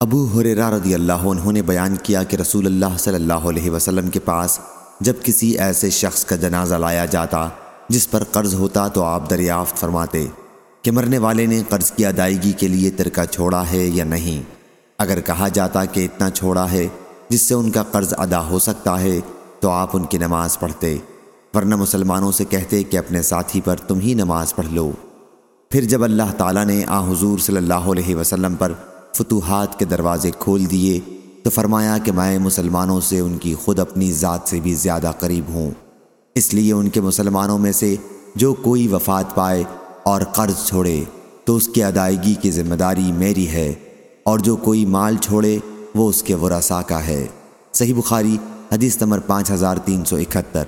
ابو حریرہ رضی اللہ عنہ نے بیان کیا کہ رسول اللہ صلی اللہ علیہ وسلم کے پاس جب کسی ایسے شخص کا جنازہ لایا جاتا جس پر قرض ہوتا تو آپ دریافت فرماتے کہ مرنے والے نے قرض کی ادائیگی کے لیے ترکہ چھوڑا ہے یا نہیں۔ اگر کہا جاتا کہ اتنا چھوڑا ہے جس سے ان کا قرض ادا ہو سکتا ہے تو آپ ان کی نماز پڑھتے، ورنہ مسلمانوں سے کہتے کہ اپنے ساتھی پر تم ہی نماز پڑھ لو۔ پھر جب اللہ تعالیٰ نے آ حضور صلی اللہ علیہ وسلم پر فتوحات کے دروازے کھول دیے تو فرمایا کہ میں مسلمانوں سے ان کی خود اپنی ذات سے بھی زیادہ قریب ہوں۔ اس لیے ان کے مسلمانوں میں سے جو کوئی وفات پائے اور قرض چھوڑے تو اس کی ادائیگی کی ذمہ داری میری ہے اور جو کوئی مال چھوڑے وہ اس کے ورثاء کا ہے۔ صحیح بخاری حدیث نمبر پانچ ہزار تین سو اکہتر۔